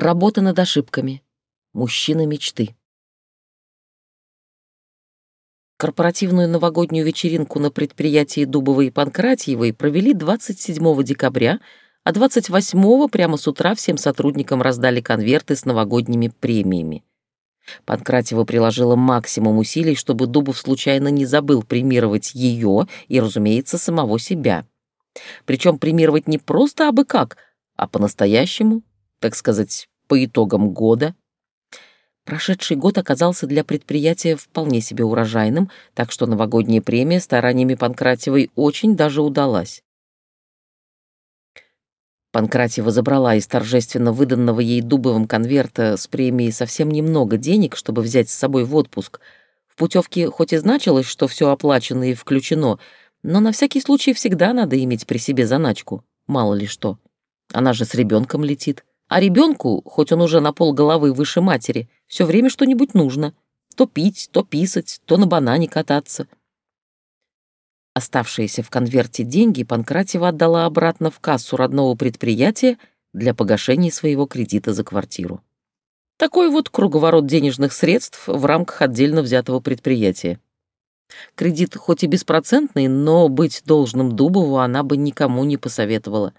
Работа над ошибками. Мужчина мечты. Корпоративную новогоднюю вечеринку на предприятии Дубовой и Панкратьевой провели 27 декабря, а 28 прямо с утра всем сотрудникам раздали конверты с новогодними премиями. Панкратьева приложила максимум усилий, чтобы Дубов случайно не забыл премировать ее и, разумеется, самого себя. Причем премировать не просто абы как, а по-настоящему, так сказать, по итогам года. Прошедший год оказался для предприятия вполне себе урожайным, так что новогодняя премия стараниями Панкратьевой очень даже удалась. Панкратьева забрала из торжественно выданного ей дубовым конверта с премией совсем немного денег, чтобы взять с собой в отпуск. В путевке хоть и значилось, что все оплачено и включено, но на всякий случай всегда надо иметь при себе заначку, мало ли что. Она же с ребенком летит. А ребенку, хоть он уже на пол головы выше матери, все время что-нибудь нужно. То пить, то писать, то на банане кататься. Оставшиеся в конверте деньги Панкратева отдала обратно в кассу родного предприятия для погашения своего кредита за квартиру. Такой вот круговорот денежных средств в рамках отдельно взятого предприятия. Кредит хоть и беспроцентный, но быть должным Дубову она бы никому не посоветовала.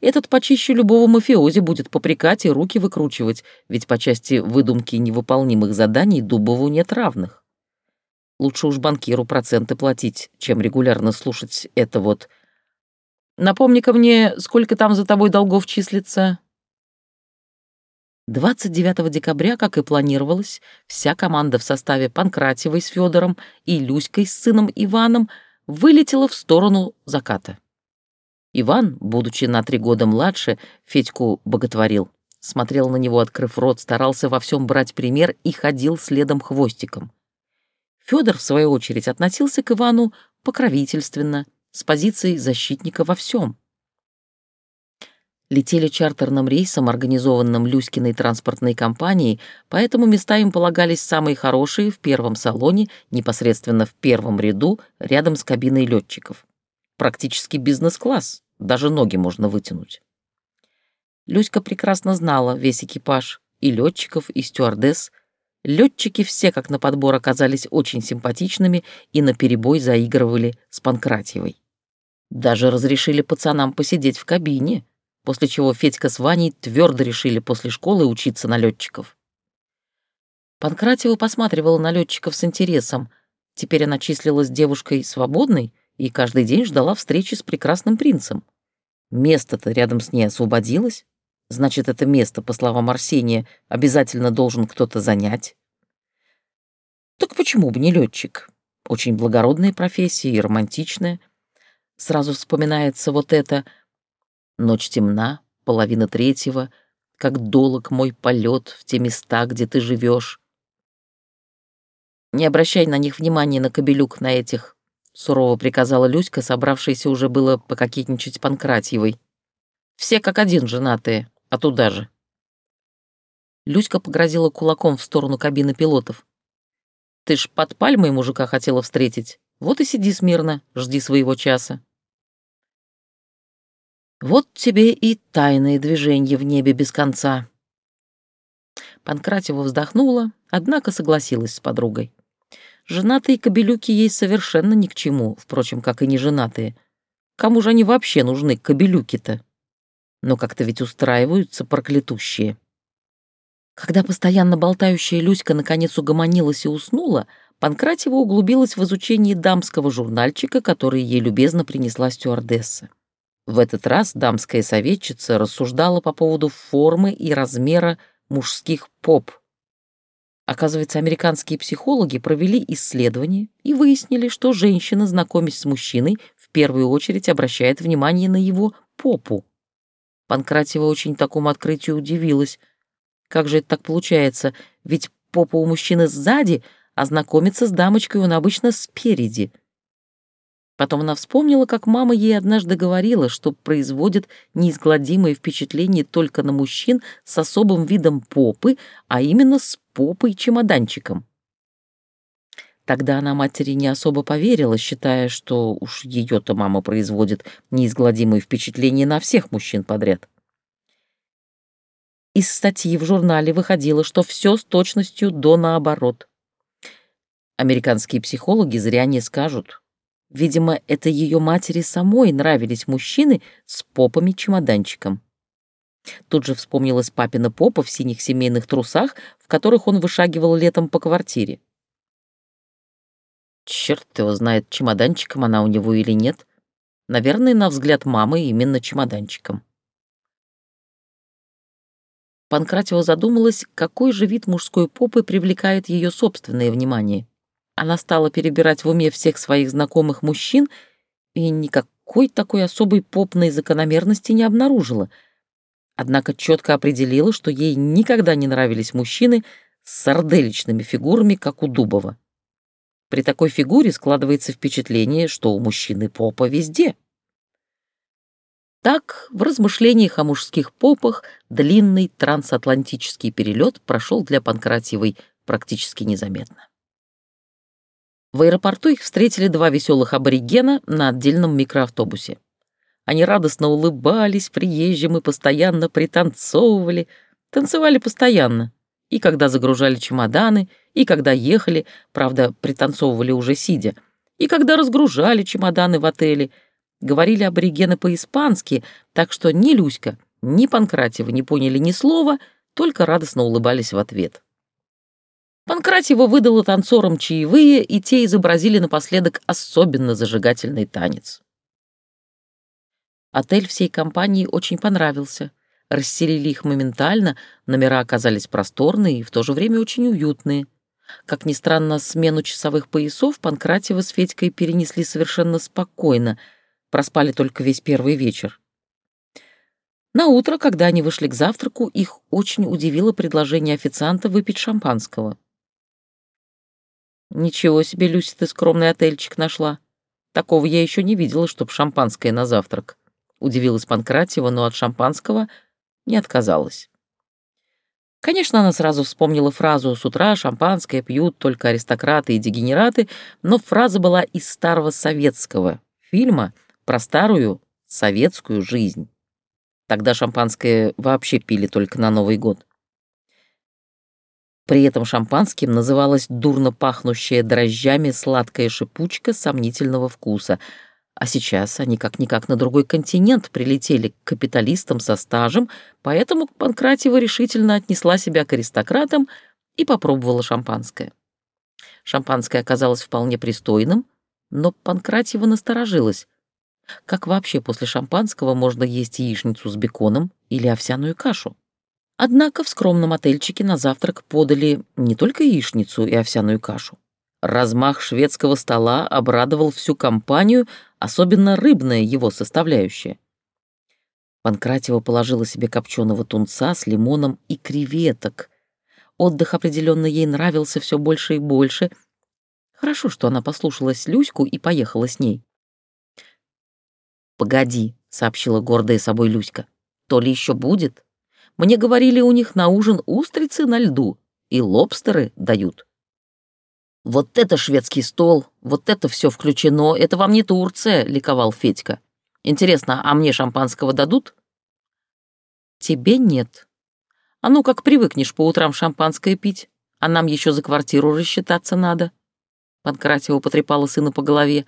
Этот почище любого мафиози будет попрекать и руки выкручивать, ведь по части выдумки невыполнимых заданий Дубову нет равных. Лучше уж банкиру проценты платить, чем регулярно слушать это вот. Напомни-ка мне, сколько там за тобой долгов числится?» 29 декабря, как и планировалось, вся команда в составе Панкратевой с Федором и Люськой с сыном Иваном вылетела в сторону заката. Иван, будучи на три года младше, Федьку боготворил. Смотрел на него, открыв рот, старался во всем брать пример и ходил следом хвостиком. Федор, в свою очередь, относился к Ивану покровительственно, с позицией защитника во всем. Летели чартерным рейсом, организованным Люськиной транспортной компанией, поэтому места им полагались самые хорошие в первом салоне, непосредственно в первом ряду, рядом с кабиной летчиков. Практически бизнес-класс, даже ноги можно вытянуть. Люська прекрасно знала весь экипаж, и летчиков, и стюардесс, Летчики все, как на подбор, оказались очень симпатичными и наперебой заигрывали с Панкратьевой. Даже разрешили пацанам посидеть в кабине, после чего Федька с Ваней твердо решили после школы учиться на летчиков. Панкратьева посматривала на летчиков с интересом. Теперь она числилась девушкой свободной и каждый день ждала встречи с прекрасным принцем. Место-то рядом с ней освободилось. Значит, это место, по словам Арсения, обязательно должен кто-то занять. Так почему бы не летчик? Очень благородная профессия и романтичная. Сразу вспоминается вот это «Ночь темна, половина третьего, как долог мой полет в те места, где ты живешь». «Не обращай на них внимания, на кобелюк, на этих», — сурово приказала Люська, собравшаяся уже было пококетничать Панкратьевой. «Все как один женатые, а туда же. Люська погрозила кулаком в сторону кабины пилотов. «Ты ж под пальмой мужика хотела встретить. Вот и сиди смирно, жди своего часа». «Вот тебе и тайные движения в небе без конца». Панкратева вздохнула, однако согласилась с подругой. Женатые кобелюки ей совершенно ни к чему, впрочем, как и неженатые. Кому же они вообще нужны, кобелюки-то? но как-то ведь устраиваются проклятущие. Когда постоянно болтающая Люська наконец угомонилась и уснула, Панкратева углубилась в изучение дамского журнальчика, который ей любезно принесла стюардесса. В этот раз дамская советчица рассуждала по поводу формы и размера мужских поп. Оказывается, американские психологи провели исследование и выяснили, что женщина, знакомясь с мужчиной, в первую очередь обращает внимание на его попу. Панкратева очень такому открытию удивилась. Как же это так получается? Ведь попа у мужчины сзади, а знакомиться с дамочкой он обычно спереди. Потом она вспомнила, как мама ей однажды говорила, что производит неизгладимое впечатление только на мужчин с особым видом попы, а именно с попой-чемоданчиком. Тогда она матери не особо поверила, считая, что уж ее-то мама производит неизгладимые впечатления на всех мужчин подряд. Из статьи в журнале выходило, что все с точностью до наоборот. Американские психологи зря не скажут. Видимо, это ее матери самой нравились мужчины с попами-чемоданчиком. Тут же вспомнилась папина попа в синих семейных трусах, в которых он вышагивал летом по квартире. Черт его знает, чемоданчиком она у него или нет. Наверное, на взгляд мамы именно чемоданчиком. Панкратева задумалась, какой же вид мужской попы привлекает ее собственное внимание. Она стала перебирать в уме всех своих знакомых мужчин и никакой такой особой попной закономерности не обнаружила. Однако четко определила, что ей никогда не нравились мужчины с сарделичными фигурами, как у Дубова. При такой фигуре складывается впечатление, что у мужчины попа везде. Так, в размышлениях о мужских попах длинный трансатлантический перелет прошел для Панкратьевой практически незаметно. В аэропорту их встретили два веселых аборигена на отдельном микроавтобусе. Они радостно улыбались приезжим и постоянно пританцовывали, танцевали постоянно, и когда загружали чемоданы, и когда ехали, правда, пританцовывали уже сидя, и когда разгружали чемоданы в отеле. Говорили аборигены по-испански, так что ни Люська, ни Панкратева не поняли ни слова, только радостно улыбались в ответ. Панкратева выдала танцорам чаевые, и те изобразили напоследок особенно зажигательный танец. Отель всей компании очень понравился расселили их моментально, номера оказались просторные и в то же время очень уютные. Как ни странно, смену часовых поясов Панкратева с Федькой перенесли совершенно спокойно, проспали только весь первый вечер. На утро, когда они вышли к завтраку, их очень удивило предложение официанта выпить шампанского. «Ничего себе, Люся, ты скромный отельчик нашла. Такого я еще не видела, чтоб шампанское на завтрак», — удивилась Панкратева, но от шампанского не отказалась. Конечно, она сразу вспомнила фразу «С утра шампанское пьют только аристократы и дегенераты», но фраза была из старого советского фильма про старую советскую жизнь. Тогда шампанское вообще пили только на Новый год. При этом шампанским называлась дурно пахнущая дрожжами сладкая шипучка сомнительного вкуса — а сейчас они как-никак на другой континент прилетели к капиталистам со стажем, поэтому Панкратева решительно отнесла себя к аристократам и попробовала шампанское. Шампанское оказалось вполне пристойным, но Панкратева насторожилась. Как вообще после шампанского можно есть яичницу с беконом или овсяную кашу? Однако в скромном отельчике на завтрак подали не только яичницу и овсяную кашу. Размах шведского стола обрадовал всю компанию, особенно рыбная его составляющая. Панкратева положила себе копченого тунца с лимоном и креветок. Отдых определенно ей нравился все больше и больше. Хорошо, что она послушалась Люську и поехала с ней. «Погоди», — сообщила гордая собой Люська, — «то ли еще будет? Мне говорили, у них на ужин устрицы на льду и лобстеры дают». «Вот это шведский стол, вот это все включено, это вам не Турция», — ликовал Федька. «Интересно, а мне шампанского дадут?» «Тебе нет. А ну как привыкнешь по утрам шампанское пить, а нам еще за квартиру рассчитаться надо». Панкратио потрепала сына по голове.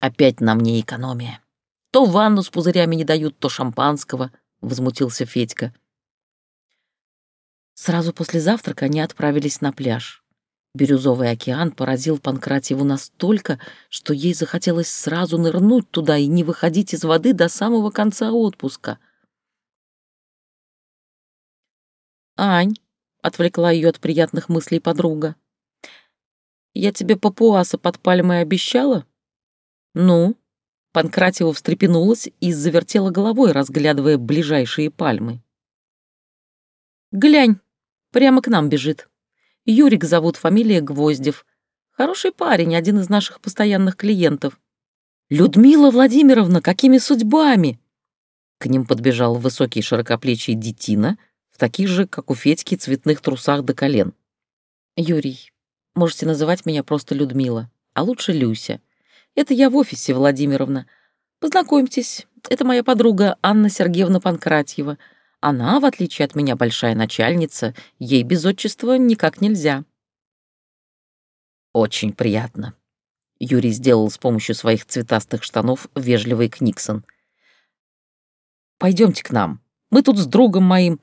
«Опять на мне экономия. То ванну с пузырями не дают, то шампанского», — возмутился Федька. Сразу после завтрака они отправились на пляж. Бирюзовый океан поразил Панкратьеву настолько, что ей захотелось сразу нырнуть туда и не выходить из воды до самого конца отпуска. «Ань», — отвлекла ее от приятных мыслей подруга, «я тебе папуаса под пальмой обещала?» «Ну?» Панкратьева встрепенулась и завертела головой, разглядывая ближайшие пальмы. «Глянь, прямо к нам бежит». Юрик зовут, фамилия Гвоздев. Хороший парень, один из наших постоянных клиентов. «Людмила Владимировна, какими судьбами?» К ним подбежал высокий широкоплечий детина в таких же, как у Федьки, цветных трусах до колен. «Юрий, можете называть меня просто Людмила, а лучше Люся. Это я в офисе, Владимировна. Познакомьтесь, это моя подруга Анна Сергеевна Панкратьева. Она, в отличие от меня, большая начальница, ей без отчества никак нельзя. Очень приятно. Юрий сделал с помощью своих цветастых штанов вежливый Книксон. Пойдемте к нам. Мы тут с другом моим.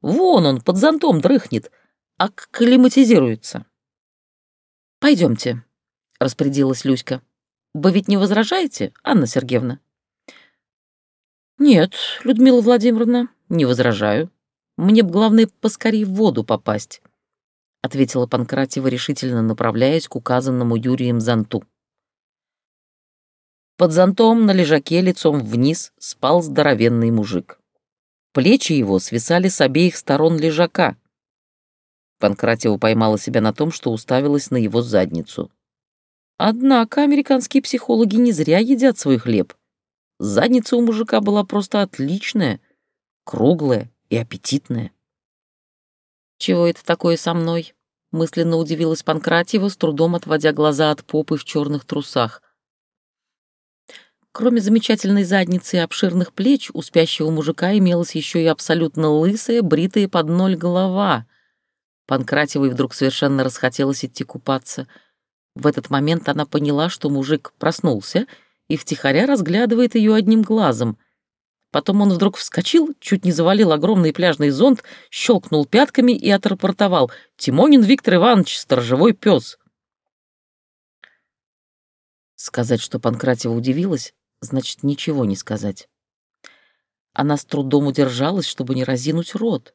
Вон он, под зонтом дрыхнет, акклиматизируется. Пойдемте, распорядилась Люська. Вы ведь не возражаете, Анна Сергеевна? Нет, Людмила Владимировна, не возражаю. Мне б главное поскорее в воду попасть, ответила Панкратева, решительно направляясь к указанному Юрием зонту. Под зонтом на лежаке лицом вниз спал здоровенный мужик. Плечи его свисали с обеих сторон лежака. Панкратева поймала себя на том, что уставилась на его задницу. Однако американские психологи не зря едят свой хлеб. Задница у мужика была просто отличная, круглая и аппетитная. «Чего это такое со мной?» — мысленно удивилась Панкратьева, с трудом отводя глаза от попы в черных трусах. Кроме замечательной задницы и обширных плеч, у спящего мужика имелась еще и абсолютно лысая, бритая под ноль голова. Панкратевой вдруг совершенно расхотелось идти купаться. В этот момент она поняла, что мужик проснулся и втихаря разглядывает ее одним глазом. Потом он вдруг вскочил, чуть не завалил огромный пляжный зонт, щелкнул пятками и отрапортовал. «Тимонин Виктор Иванович, сторожевой пес!» Сказать, что Панкратева удивилась, значит ничего не сказать. Она с трудом удержалась, чтобы не разинуть рот.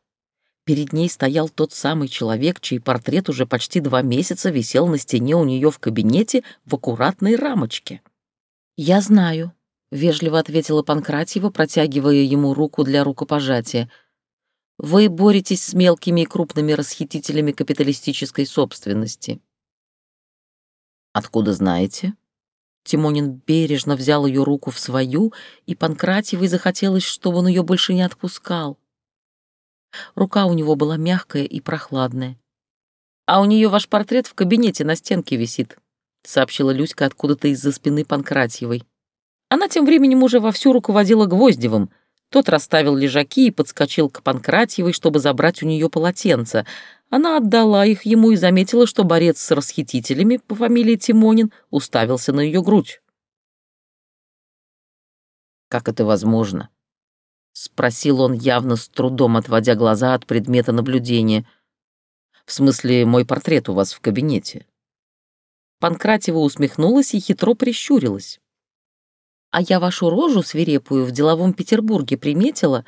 Перед ней стоял тот самый человек, чей портрет уже почти два месяца висел на стене у нее в кабинете в аккуратной рамочке. «Я знаю», — вежливо ответила Панкратьева, протягивая ему руку для рукопожатия. «Вы боретесь с мелкими и крупными расхитителями капиталистической собственности». «Откуда знаете?» Тимонин бережно взял ее руку в свою, и Панкратьевой захотелось, чтобы он ее больше не отпускал. Рука у него была мягкая и прохладная. «А у нее ваш портрет в кабинете на стенке висит», — сообщила Люська откуда-то из-за спины Панкратьевой. Она тем временем уже вовсю руководила Гвоздевым. Тот расставил лежаки и подскочил к Панкратьевой, чтобы забрать у нее полотенце, она отдала их ему и заметила, что борец с расхитителями по фамилии Тимонин уставился на ее грудь. «Как это возможно?» — спросил он, явно с трудом отводя глаза от предмета наблюдения. «В смысле, мой портрет у вас в кабинете?» Панкратева усмехнулась и хитро прищурилась. «А я вашу рожу свирепую в деловом Петербурге приметила,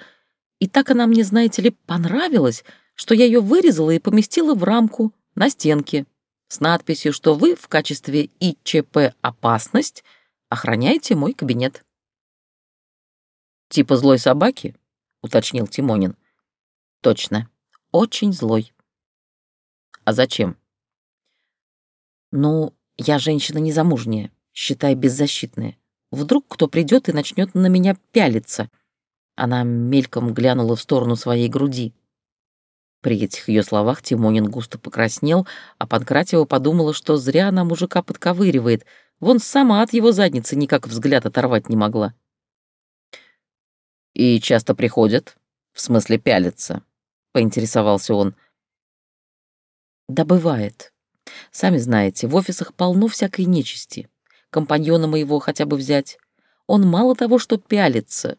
и так она мне, знаете ли, понравилась, что я ее вырезала и поместила в рамку на стенке с надписью, что вы в качестве ИЧП «Опасность» охраняете мой кабинет. «Типа злой собаки?» — уточнил Тимонин. «Точно. Очень злой». «А зачем?» «Ну, я женщина незамужняя, считай, беззащитная. Вдруг кто придет и начнет на меня пялиться». Она мельком глянула в сторону своей груди. При этих ее словах Тимонин густо покраснел, а Панкратева подумала, что зря она мужика подковыривает. Вон сама от его задницы никак взгляд оторвать не могла. «И часто приходят? В смысле пялятся?» — поинтересовался он. «Да бывает. Сами знаете, в офисах полно всякой нечисти. Компаньона моего хотя бы взять. Он мало того, что пялится,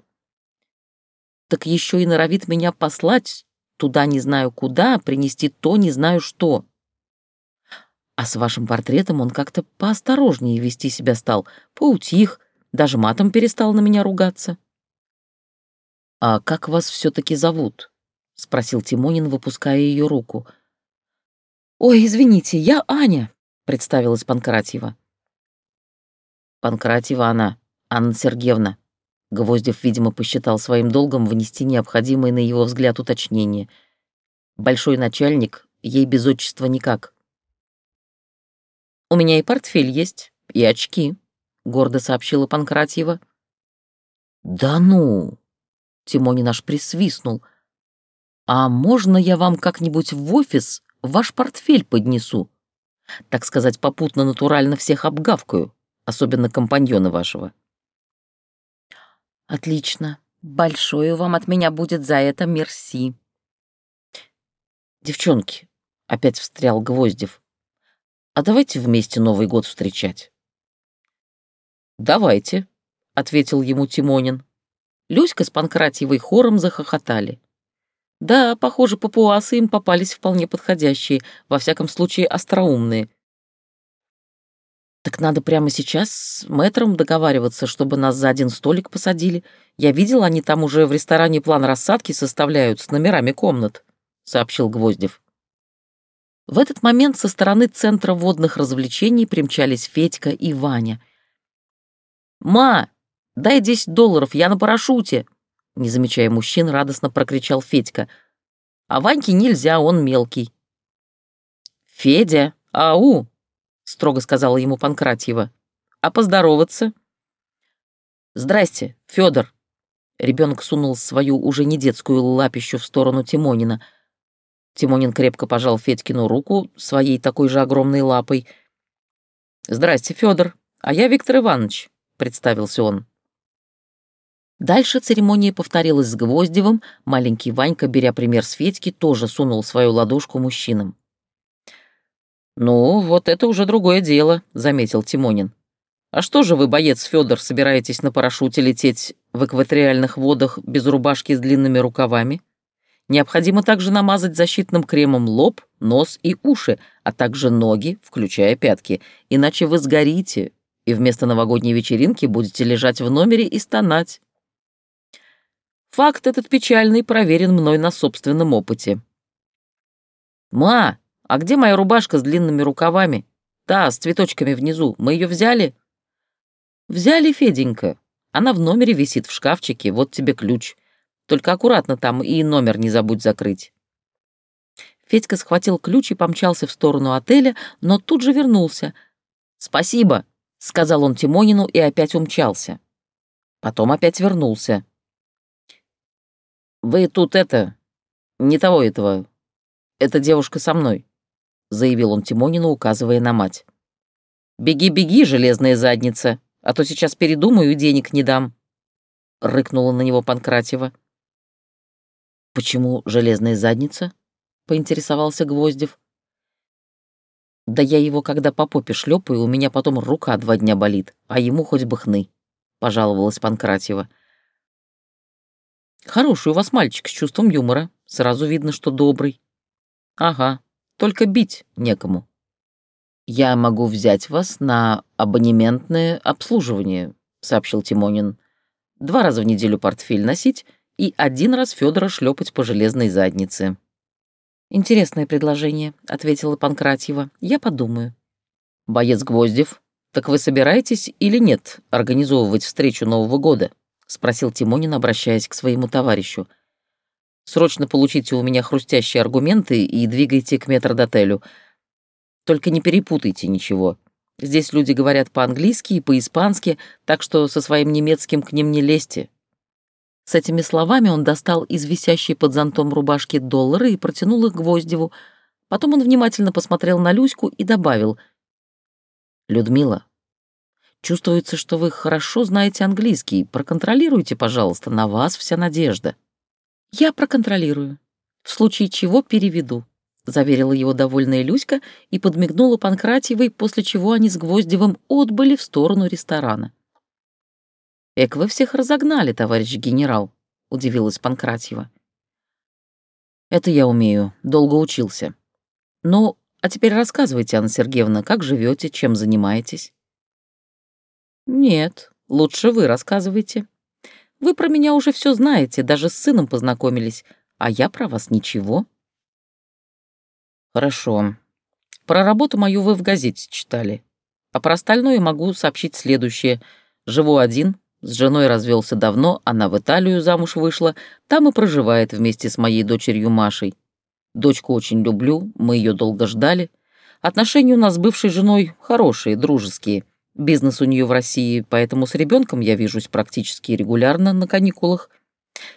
так еще и норовит меня послать туда не знаю куда, принести то не знаю что. А с вашим портретом он как-то поосторожнее вести себя стал, поутих, даже матом перестал на меня ругаться. «А как вас все-таки зовут?» — спросил Тимонин, выпуская ее руку. «Ой, извините, я Аня», — представилась Панкратьева. «Панкратьева она, Анна Сергеевна», Гвоздев, видимо, посчитал своим долгом внести необходимое на его взгляд уточнение. Большой начальник, ей без отчества никак. «У меня и портфель есть, и очки», — гордо сообщила Панкратьева. «Да ну!» — Тимонин аж присвистнул. «А можно я вам как-нибудь в офис ваш портфель поднесу? Так сказать, попутно натурально всех обгавкаю, особенно компаньона вашего». «Отлично. Большое вам от меня будет за это мерси. Девчонки, опять встрял Гвоздев. А давайте вместе Новый год встречать. Давайте, ответил ему Тимонин. Люська с Панкратьевой хором захохотали. Да, похоже, папуасы им попались вполне подходящие, во всяком случае остроумные. Так надо прямо сейчас с мэтром договариваться, чтобы нас за один столик посадили. Я видел, они там уже в ресторане план рассадки составляют с номерами комнат, сообщил Гвоздев. В этот момент со стороны центра водных развлечений примчались Федька и Ваня. «Ма, дай 10 долларов, я на парашюте!» Не замечая мужчин, радостно прокричал Федька. «А Ваньке нельзя, он мелкий». «Федя, ау!» — строго сказала ему Панкратьева. «А поздороваться?» «Здрасте, Федор. Ребенок сунул свою уже не детскую лапищу в сторону Тимонина. Тимонин крепко пожал Федькину руку своей такой же огромной лапой. «Здрасте, Федор. А я Виктор Иванович», — представился он. Дальше церемония повторилась с Гвоздевым, маленький Ванька, беря пример с Федьки, тоже сунул свою ладошку мужчинам. «Ну, вот это уже другое дело», — заметил Тимонин. «А что же вы, боец Федор, собираетесь на парашюте лететь в экваториальных водах без рубашки с длинными рукавами? Необходимо также намазать защитным кремом лоб, нос и уши, а также ноги, включая пятки, иначе вы сгорите и вместо новогодней вечеринки будете лежать в номере и стонать. Факт этот печальный проверен мной на собственном опыте. «Ма, а где моя рубашка с длинными рукавами? Та, с цветочками внизу. Мы ее взяли?» «Взяли, Феденька. Она в номере висит в шкафчике, вот тебе ключ. Только аккуратно там и номер не забудь закрыть». Федька схватил ключ и помчался в сторону отеля, но тут же вернулся. «Спасибо», — сказал он Тимонину и опять умчался. Потом опять вернулся. «Вы тут это... не того этого. Эта девушка со мной», — заявил он Тимонину, указывая на мать. «Беги, беги, железная задница, а то сейчас передумаю и денег не дам», — рыкнула на него Панкратьева. «Почему железная задница?» — поинтересовался Гвоздев. «Да я его, когда по попе шлепаю, у меня потом рука два дня болит, а ему хоть бы хны», — пожаловалась Панкратьева. Хороший у вас мальчик с чувством юмора. Сразу видно, что добрый. Ага, только бить некому. Я могу взять вас на абонементное обслуживание, сообщил Тимонин. Два раза в неделю портфель носить и один раз Федора шлепать по железной заднице. Интересное предложение, ответила Панкратьева. Я подумаю. Боец Гвоздев, так вы собираетесь или нет организовывать встречу Нового года? — спросил Тимонин, обращаясь к своему товарищу. «Срочно получите у меня хрустящие аргументы и двигайте к метрдотелю. Только не перепутайте ничего. Здесь люди говорят по-английски и по-испански, так что со своим немецким к ним не лезьте». С этими словами он достал из висящей под зонтом рубашки доллары и протянул их Гвоздеву. Потом он внимательно посмотрел на Люську и добавил. «Людмила, Чувствуется, что вы хорошо знаете английский. Проконтролируйте, пожалуйста, на вас вся надежда». «Я проконтролирую. В случае чего переведу», — заверила его довольная Люська и подмигнула Панкратьевой, после чего они с Гвоздевым отбыли в сторону ресторана. «Эк, вы всех разогнали, товарищ генерал», — удивилась Панкратьева. «Это я умею, долго учился. Ну, а теперь рассказывайте, Анна Сергеевна, как живете, чем занимаетесь?» «Нет, лучше вы рассказывайте. Вы про меня уже все знаете, даже с сыном познакомились, а я про вас ничего». «Хорошо. Про работу мою вы в газете читали. А про остальное могу сообщить следующее. Живу один, с женой развелся давно, она в Италию замуж вышла, там и проживает вместе с моей дочерью Машей. Дочку очень люблю, мы ее долго ждали. Отношения у нас с бывшей женой хорошие, дружеские. Бизнес у нее в России, поэтому с ребенком я вижусь практически регулярно на каникулах.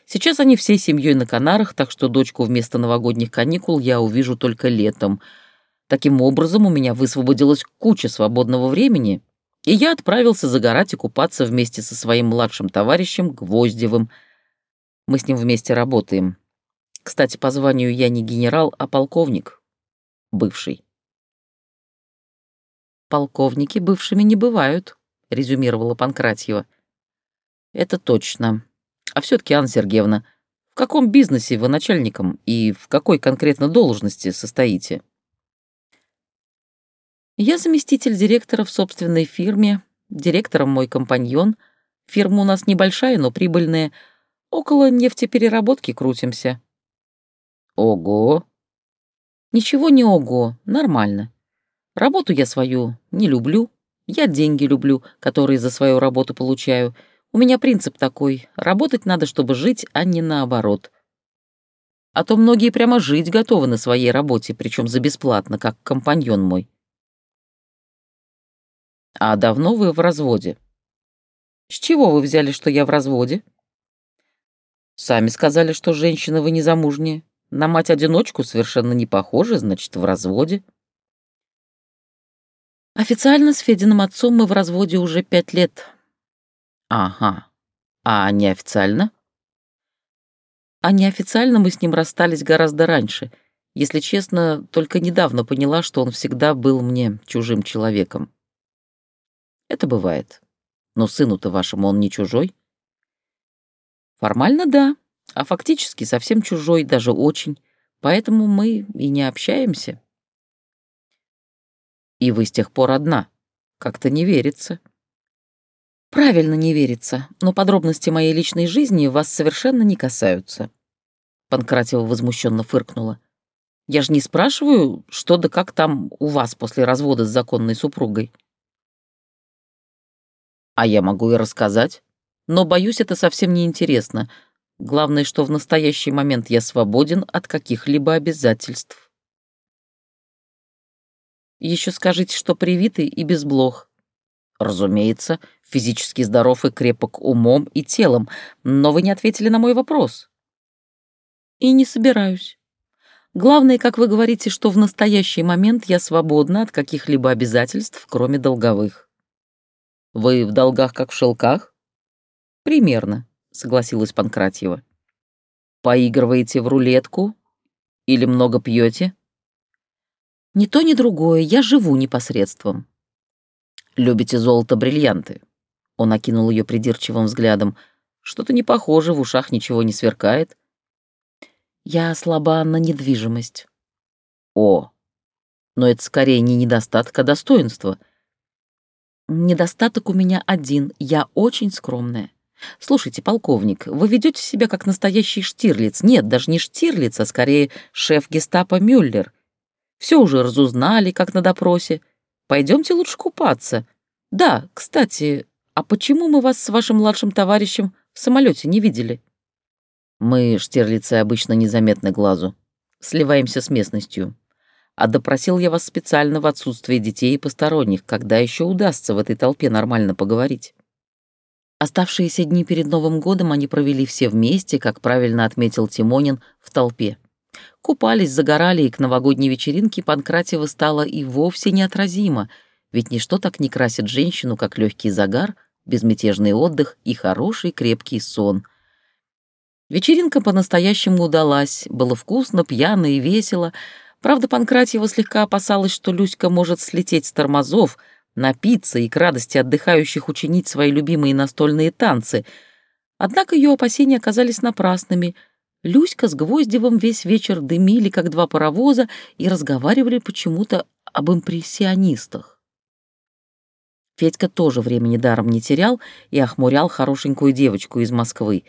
Сейчас они всей семьей на Канарах, так что дочку вместо новогодних каникул я увижу только летом. Таким образом, у меня высвободилась куча свободного времени, и я отправился загорать и купаться вместе со своим младшим товарищем Гвоздевым. Мы с ним вместе работаем. Кстати, по званию я не генерал, а полковник. Бывший. «Полковники бывшими не бывают», — резюмировала Панкратьева. «Это точно. А все таки Анна Сергеевна, в каком бизнесе вы начальником и в какой конкретно должности состоите?» «Я заместитель директора в собственной фирме, директором мой компаньон. Фирма у нас небольшая, но прибыльная. Около нефтепереработки крутимся». «Ого!» «Ничего не ого, нормально. Работу я свою не люблю. Я деньги люблю, которые за свою работу получаю. У меня принцип такой — работать надо, чтобы жить, а не наоборот. А то многие прямо жить готовы на своей работе, причем за бесплатно, как компаньон мой. А давно вы в разводе? С чего вы взяли, что я в разводе? Сами сказали, что женщина вы незамужняя. На мать-одиночку совершенно не похожа, значит, в разводе. Официально с Фединым отцом мы в разводе уже пять лет. Ага. А неофициально? А неофициально мы с ним расстались гораздо раньше. Если честно, только недавно поняла, что он всегда был мне чужим человеком. Это бывает. Но сыну-то вашему он не чужой? Формально да, а фактически совсем чужой, даже очень. Поэтому мы и не общаемся. И вы с тех пор одна. Как-то не верится. Правильно не верится, но подробности моей личной жизни вас совершенно не касаются. Панкратева возмущенно фыркнула. Я же не спрашиваю, что да как там у вас после развода с законной супругой. А я могу и рассказать, но, боюсь, это совсем не интересно. Главное, что в настоящий момент я свободен от каких-либо обязательств. Еще скажите, что привитый и без блох. Разумеется, физически здоров и крепок умом и телом, но вы не ответили на мой вопрос. И не собираюсь. Главное, как вы говорите, что в настоящий момент я свободна от каких-либо обязательств, кроме долговых. Вы в долгах, как в шелках? Примерно, согласилась Панкратьева. Поигрываете в рулетку? Или много пьете? Ни то, ни другое, я живу непосредством. Любите золото-бриллианты? Он окинул ее придирчивым взглядом. Что-то не похоже, в ушах ничего не сверкает. Я слаба на недвижимость. О, но это скорее не недостаток, а достоинство. Недостаток у меня один, я очень скромная. Слушайте, полковник, вы ведете себя как настоящий Штирлиц. Нет, даже не Штирлиц, а скорее шеф гестапо Мюллер. Все уже разузнали, как на допросе. Пойдемте лучше купаться. Да, кстати, а почему мы вас с вашим младшим товарищем в самолете не видели? Мы, штирлицы, обычно незаметны глазу. Сливаемся с местностью. А допросил я вас специально в отсутствие детей и посторонних, когда еще удастся в этой толпе нормально поговорить. Оставшиеся дни перед Новым годом они провели все вместе, как правильно отметил Тимонин, в толпе. Купались, загорали, и к новогодней вечеринке Панкратева стало и вовсе неотразимо, ведь ничто так не красит женщину, как легкий загар, безмятежный отдых и хороший крепкий сон. Вечеринка по-настоящему удалась, было вкусно, пьяно и весело. Правда, Панкратьева слегка опасалась, что Люська может слететь с тормозов, напиться и к радости отдыхающих учинить свои любимые настольные танцы. Однако ее опасения оказались напрасными — Люська с Гвоздевым весь вечер дымили, как два паровоза, и разговаривали почему-то об импрессионистах. Федька тоже времени даром не терял и охмурял хорошенькую девочку из Москвы.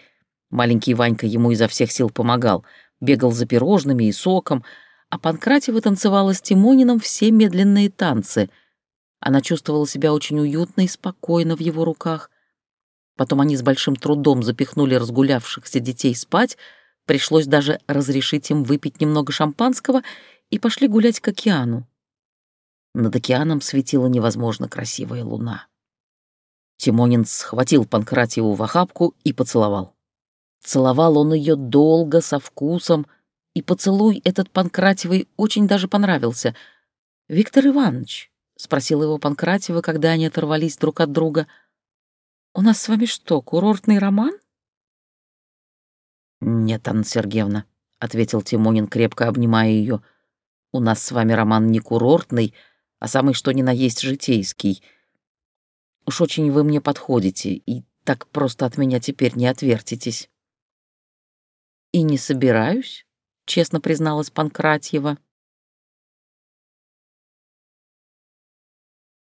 Маленький Ванька ему изо всех сил помогал, бегал за пирожными и соком, а Панкратева танцевала с Тимонином все медленные танцы. Она чувствовала себя очень уютно и спокойно в его руках. Потом они с большим трудом запихнули разгулявшихся детей спать, Пришлось даже разрешить им выпить немного шампанского и пошли гулять к океану. Над океаном светила невозможно красивая луна. Тимонин схватил Панкратиеву в охапку и поцеловал. Целовал он ее долго, со вкусом, и поцелуй этот Панкратиевой очень даже понравился. «Виктор Иванович», — спросил его Панкратиева, когда они оторвались друг от друга, — «у нас с вами что, курортный роман?» «Нет, Анна Сергеевна», — ответил Тимонин, крепко обнимая ее. «У нас с вами роман не курортный, а самый что ни на есть житейский. Уж очень вы мне подходите, и так просто от меня теперь не отвертитесь». «И не собираюсь», — честно призналась Панкратьева.